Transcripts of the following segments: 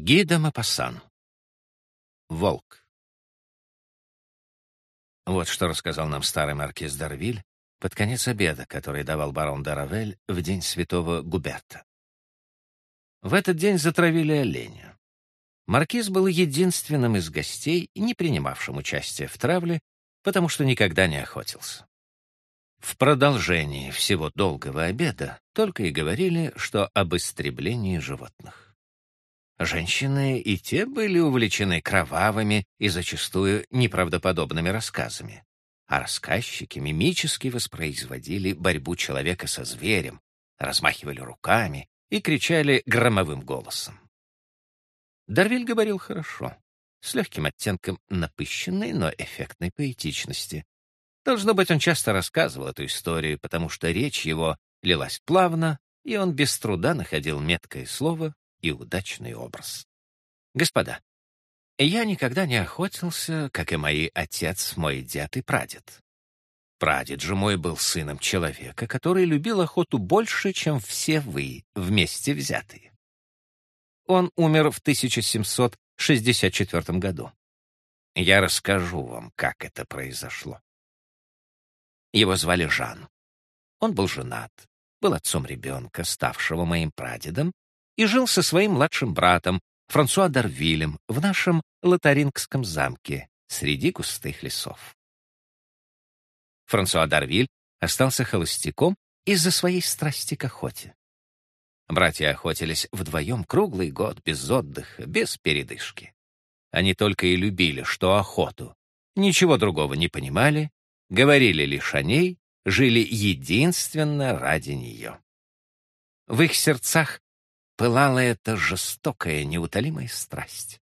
Гида Мапассан. Волк. Вот что рассказал нам старый маркиз Дарвиль под конец обеда, который давал барон Даравель в день святого Губерта. В этот день затравили оленя. Маркиз был единственным из гостей, не принимавшим участия в травле, потому что никогда не охотился. В продолжении всего долгого обеда только и говорили, что об истреблении животных. Женщины и те были увлечены кровавыми и зачастую неправдоподобными рассказами. А рассказчики мимически воспроизводили борьбу человека со зверем, размахивали руками и кричали громовым голосом. Дарвиль говорил хорошо, с легким оттенком напыщенной, но эффектной поэтичности. Должно быть, он часто рассказывал эту историю, потому что речь его лилась плавно, и он без труда находил меткое слово и удачный образ. Господа, я никогда не охотился, как и мои отец, мой дед и прадед. Прадед же мой был сыном человека, который любил охоту больше, чем все вы, вместе взятые. Он умер в 1764 году. Я расскажу вам, как это произошло. Его звали Жан. Он был женат, был отцом ребенка, ставшего моим прадедом, и жил со своим младшим братом, Франсуа Дарвилем, в нашем Лотарингском замке среди густых лесов. Франсуа Дарвиль остался холостяком из-за своей страсти к охоте. Братья охотились вдвоем круглый год, без отдыха, без передышки. Они только и любили, что охоту. Ничего другого не понимали, говорили лишь о ней, жили единственно ради нее. В их сердцах пылала эта жестокая, неутолимая страсть.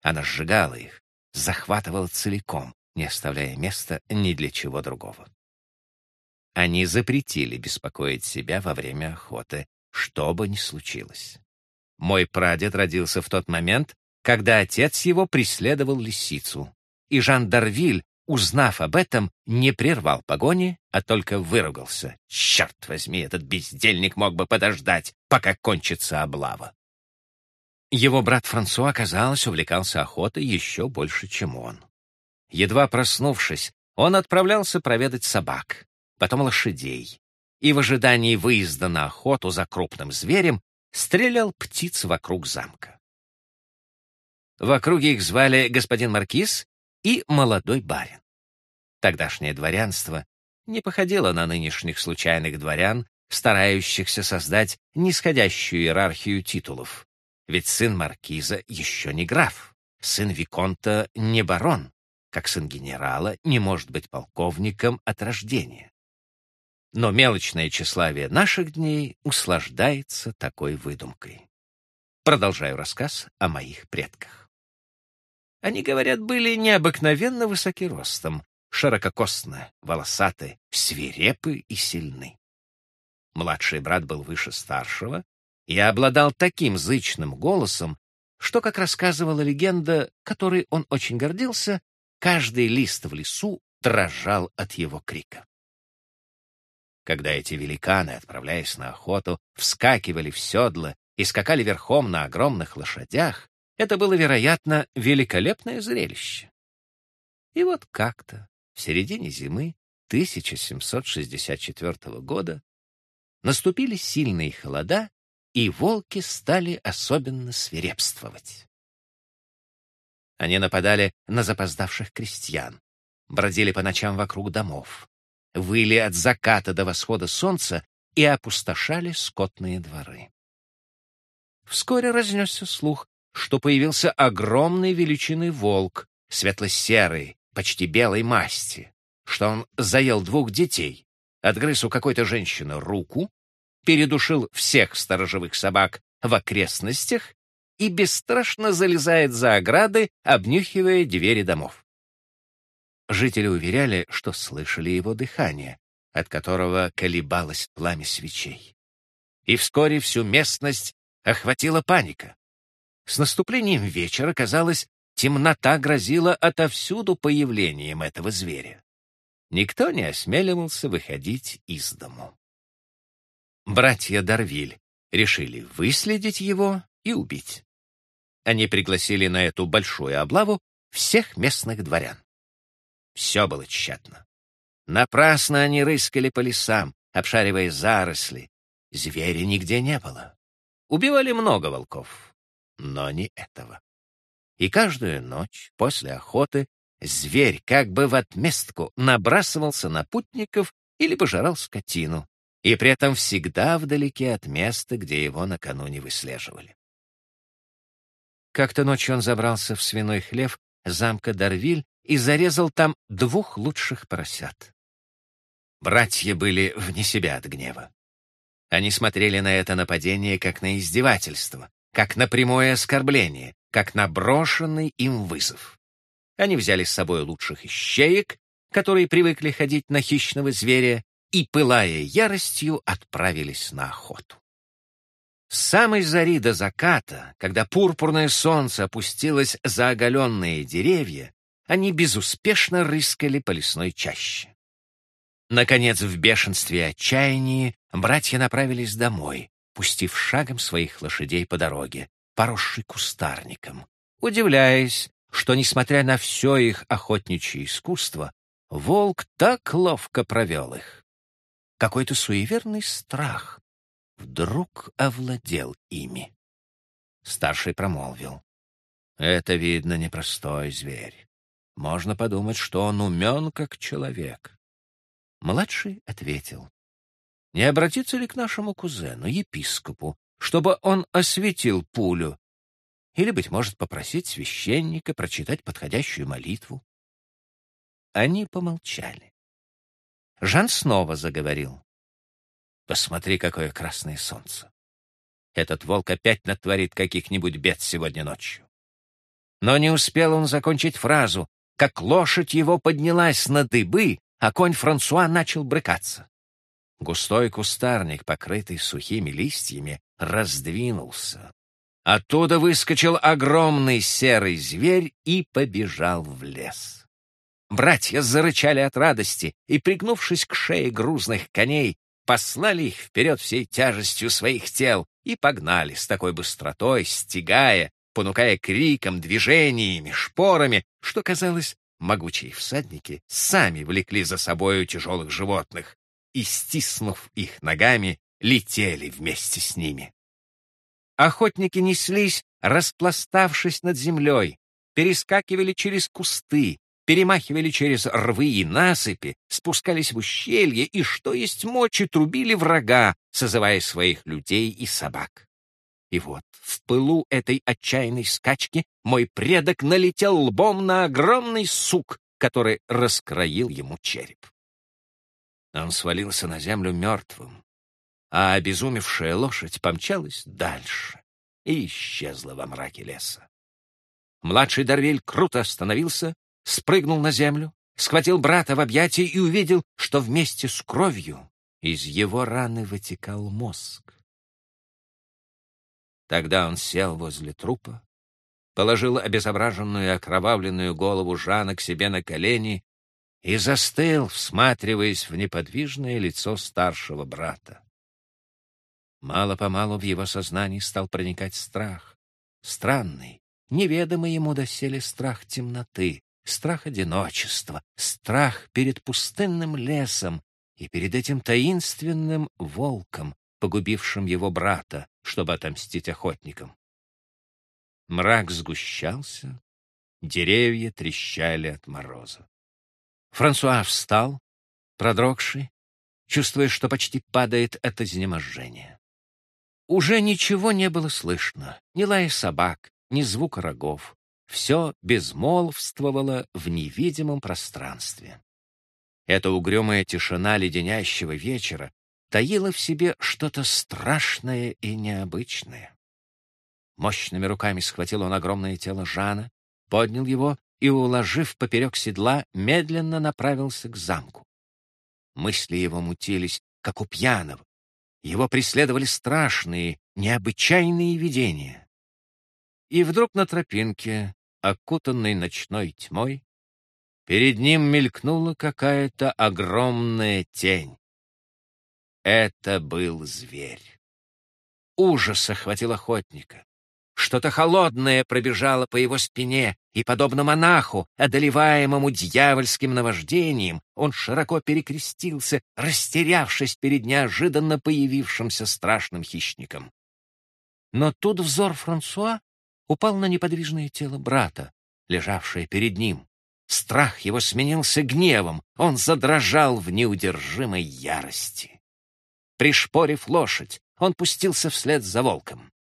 Она сжигала их, захватывала целиком, не оставляя места ни для чего другого. Они запретили беспокоить себя во время охоты, что бы ни случилось. Мой прадед родился в тот момент, когда отец его преследовал лисицу, и Жан Дарвиль узнав об этом, не прервал погони, а только выругался. Черт возьми, этот бездельник мог бы подождать, пока кончится облава. Его брат Франсуа, казалось, увлекался охотой еще больше, чем он. Едва проснувшись, он отправлялся проведать собак, потом лошадей, и в ожидании выезда на охоту за крупным зверем стрелял птиц вокруг замка. В округе их звали господин Маркиз и молодой барин. Тогдашнее дворянство не походило на нынешних случайных дворян, старающихся создать нисходящую иерархию титулов. Ведь сын маркиза еще не граф, сын виконта не барон, как сын генерала не может быть полковником от рождения. Но мелочное тщеславие наших дней услаждается такой выдумкой. Продолжаю рассказ о моих предках. Они, говорят, были необыкновенно высоки ростом, ширококостны, волосаты, свирепы и сильны. Младший брат был выше старшего и обладал таким зычным голосом, что, как рассказывала легенда, которой он очень гордился, каждый лист в лесу дрожал от его крика. Когда эти великаны, отправляясь на охоту, вскакивали в седла и скакали верхом на огромных лошадях, это было, вероятно, великолепное зрелище. И вот как-то в середине зимы 1764 года наступили сильные холода, и волки стали особенно свирепствовать. Они нападали на запоздавших крестьян, бродили по ночам вокруг домов, выли от заката до восхода солнца и опустошали скотные дворы. Вскоре разнесся слух, что появился огромный величины волк, светло-серый, почти белой масти, что он заел двух детей, отгрыз у какой-то женщины руку, передушил всех сторожевых собак в окрестностях и бесстрашно залезает за ограды, обнюхивая двери домов. Жители уверяли, что слышали его дыхание, от которого колебалось пламя свечей. И вскоре всю местность охватила паника. С наступлением вечера, казалось, темнота грозила отовсюду появлением этого зверя. Никто не осмеливался выходить из дому. Братья Дарвиль решили выследить его и убить. Они пригласили на эту большую облаву всех местных дворян. Все было тщетно. Напрасно они рыскали по лесам, обшаривая заросли. Зверя нигде не было. Убивали много волков, но не этого. И каждую ночь после охоты зверь как бы в отместку набрасывался на путников или пожирал скотину, и при этом всегда вдалеке от места, где его накануне выслеживали. Как-то ночью он забрался в свиной хлев замка Дарвиль и зарезал там двух лучших поросят. Братья были вне себя от гнева. Они смотрели на это нападение как на издевательство, как на прямое оскорбление, как на брошенный им вызов. Они взяли с собой лучших ищеек, которые привыкли ходить на хищного зверя, и, пылая яростью, отправились на охоту. С самой зари до заката, когда пурпурное солнце опустилось за оголенные деревья, они безуспешно рыскали по лесной чаще. Наконец, в бешенстве и отчаянии, братья направились домой, пустив шагом своих лошадей по дороге, поросшей кустарником, удивляясь, что, несмотря на все их охотничье искусство, волк так ловко провел их. Какой-то суеверный страх вдруг овладел ими. Старший промолвил. «Это, видно, непростой зверь. Можно подумать, что он умен, как человек». Младший ответил. «Не обратиться ли к нашему кузену, епископу, чтобы он осветил пулю? Или, быть может, попросить священника прочитать подходящую молитву?» Они помолчали. Жан снова заговорил. Посмотри, какое красное солнце. Этот волк опять натворит каких-нибудь бед сегодня ночью. Но не успел он закончить фразу, как лошадь его поднялась на дыбы, а конь Франсуа начал брыкаться. Густой кустарник, покрытый сухими листьями, раздвинулся. Оттуда выскочил огромный серый зверь и побежал в лес. Братья зарычали от радости и, пригнувшись к шее грузных коней, послали их вперед всей тяжестью своих тел и погнали с такой быстротой, стегая, понукая криком, движениями, шпорами, что, казалось, могучие всадники сами влекли за собою тяжелых животных и, стиснув их ногами, летели вместе с ними. Охотники неслись, распластавшись над землей, перескакивали через кусты, перемахивали через рвы и насыпи, спускались в ущелье и, что есть мочи, трубили врага, созывая своих людей и собак. И вот в пылу этой отчаянной скачки мой предок налетел лбом на огромный сук, который раскроил ему череп. Он свалился на землю мертвым, а обезумевшая лошадь помчалась дальше и исчезла во мраке леса. Младший Дарвель круто остановился спрыгнул на землю, схватил брата в объятия и увидел, что вместе с кровью из его раны вытекал мозг. Тогда он сел возле трупа, положил обезображенную и окровавленную голову Жана к себе на колени и застыл, всматриваясь в неподвижное лицо старшего брата. Мало-помалу в его сознании стал проникать страх, странный, неведомый ему доселе страх темноты, страх одиночества, страх перед пустынным лесом и перед этим таинственным волком, погубившим его брата, чтобы отомстить охотникам. Мрак сгущался, деревья трещали от мороза. Франсуа встал, продрогший, чувствуя, что почти падает от изнеможения. Уже ничего не было слышно, ни лая собак, ни звука рогов все безмолвствовало в невидимом пространстве. Эта угрюмая тишина леденящего вечера таила в себе что-то страшное и необычное. Мощными руками схватил он огромное тело Жана, поднял его и, уложив поперек седла, медленно направился к замку. Мысли его мутились, как у пьяного. Его преследовали страшные, необычайные видения. И вдруг на тропинке, окутанный ночной тьмой, перед ним мелькнула какая-то огромная тень. Это был зверь. Ужас охватил охотника. Что-то холодное пробежало по его спине, и, подобно монаху, одолеваемому дьявольским наваждением, он широко перекрестился, растерявшись перед неожиданно появившимся страшным хищником. Но тут взор Франсуа упал на неподвижное тело брата, лежавшее перед ним. Страх его сменился гневом, он задрожал в неудержимой ярости. Пришпорив лошадь, он пустился вслед за волком.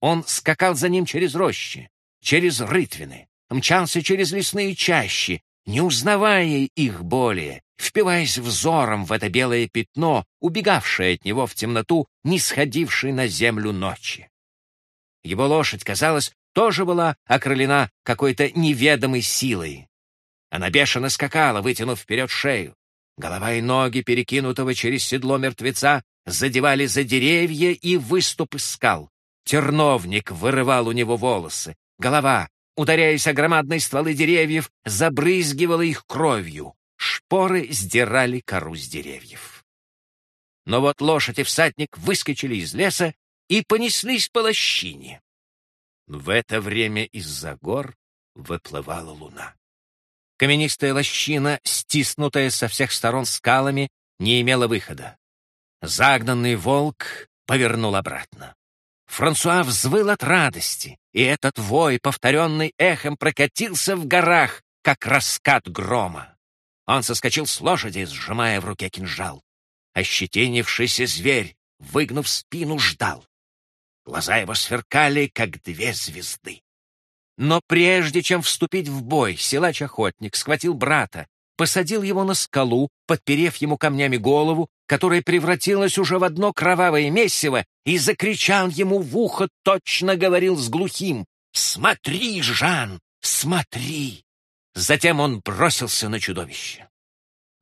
Он скакал за ним через рощи, через рытвины, мчался через лесные чащи, не узнавая их более, впиваясь взором в это белое пятно, убегавшее от него в темноту, не сходившей на землю ночи. Его лошадь, казалось, тоже была окрылена какой-то неведомой силой. Она бешено скакала, вытянув вперед шею. Голова и ноги, перекинутого через седло мертвеца, задевали за деревья и выступы скал. Терновник вырывал у него волосы. Голова, ударяясь о громадные стволы деревьев, забрызгивала их кровью. Шпоры сдирали кору с деревьев. Но вот лошадь и всадник выскочили из леса и понеслись по лощине. В это время из-за гор выплывала луна. Каменистая лощина, стиснутая со всех сторон скалами, не имела выхода. Загнанный волк повернул обратно. Франсуа взвыл от радости, и этот вой, повторенный эхом, прокатился в горах, как раскат грома. Он соскочил с лошади, сжимая в руке кинжал. Ощетинившийся зверь, выгнув спину, ждал. Глаза его сверкали, как две звезды. Но прежде чем вступить в бой, силач-охотник схватил брата посадил его на скалу, подперев ему камнями голову, которая превратилась уже в одно кровавое месиво, и закричал ему в ухо, точно говорил с глухим «Смотри, Жан, смотри!» Затем он бросился на чудовище.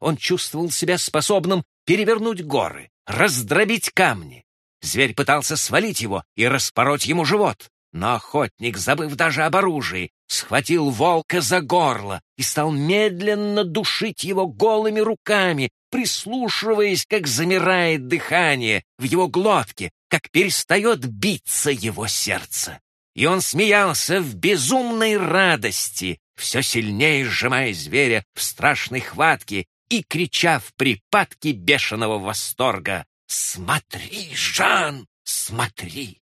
Он чувствовал себя способным перевернуть горы, раздробить камни. Зверь пытался свалить его и распороть ему живот. Но охотник, забыв даже об оружии, схватил волка за горло и стал медленно душить его голыми руками, прислушиваясь, как замирает дыхание в его глотке, как перестает биться его сердце. И он смеялся в безумной радости, все сильнее сжимая зверя в страшной хватке и крича в припадке бешеного восторга «Смотри, Жан, смотри!»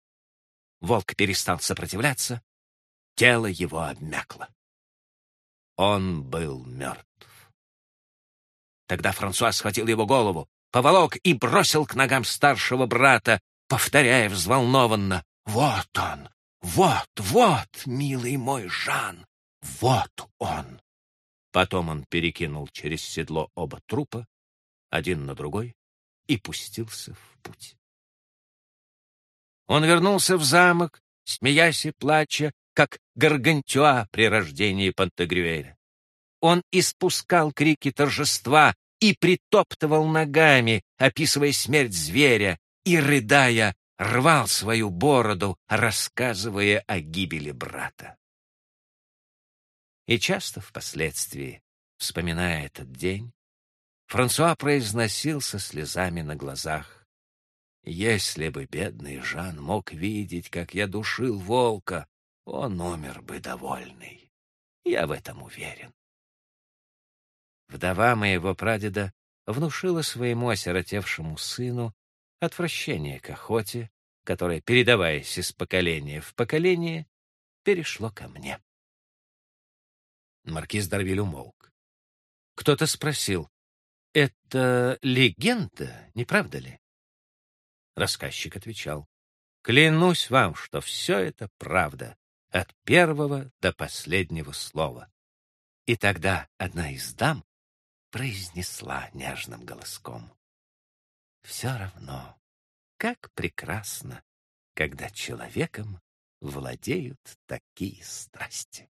Волк перестал сопротивляться, тело его обмякло. Он был мертв. Тогда Франсуа схватил его голову, поволок и бросил к ногам старшего брата, повторяя взволнованно «Вот он! Вот, вот, милый мой Жан! Вот он!» Потом он перекинул через седло оба трупа, один на другой, и пустился в путь. Он вернулся в замок, смеясь и плача, как Гаргантюа при рождении Пантагрюэля. Он испускал крики торжества и притоптывал ногами, описывая смерть зверя, и, рыдая, рвал свою бороду, рассказывая о гибели брата. И часто впоследствии, вспоминая этот день, Франсуа произносил со слезами на глазах если бы бедный Жан мог видеть, как я душил волка, он умер бы довольный. Я в этом уверен. Вдова моего прадеда внушила своему осиротевшему сыну отвращение к охоте, которое, передаваясь из поколения в поколение, перешло ко мне. Маркиз Дарвиль умолк. Кто-то спросил, «Это легенда, не правда ли?» Рассказчик отвечал, «Клянусь вам, что все это правда, от первого до последнего слова». И тогда одна из дам произнесла нежным голоском, «Все равно, как прекрасно, когда человеком владеют такие страсти».